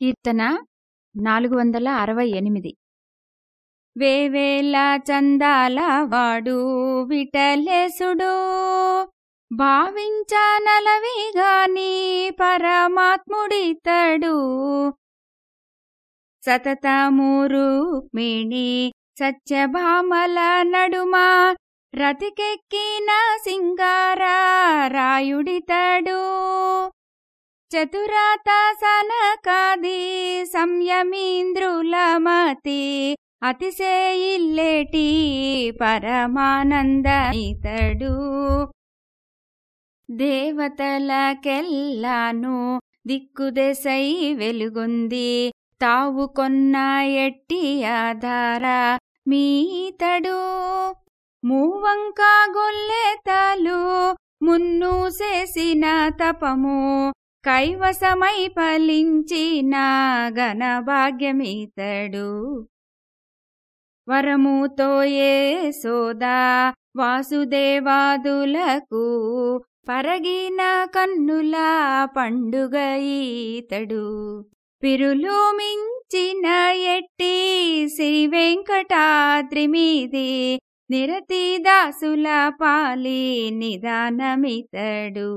కీర్తన నాలుగు వందల అరవై ఎనిమిది. వేవేల చందాల వాడు విటలేసుడు భావించనలవి గాని పరమాత్ముడితడు. సతతము రుక్మిణి సత్యభామల నడుమా రతికెక్కిన సింగారా రాయుడితడు. చతురాతాసనకాది సంయమీంద్రులమతి అతిశయిల్లేటి పరమానంద ఇతడు దేవతలకెల్లాను దిక్కుదెసై వెలుగొంది తావు కొన్న ఎట్టి ఆధార మీతడు. మూవంకా గొల్లెతలు మున్ను చేసిన తపము కైవసమై ఫలించిన ఘనభాగ్యమితడు. వరముతో ఏ సోదా వాసుదేవాదులకు పరగిన కన్నుల పండుగ ఈతడు. పిరులు మించిన ఎట్టి శ్రీ వెంకటాద్రి మీది నిరతి దాసుల పాలి నిదానమితడు.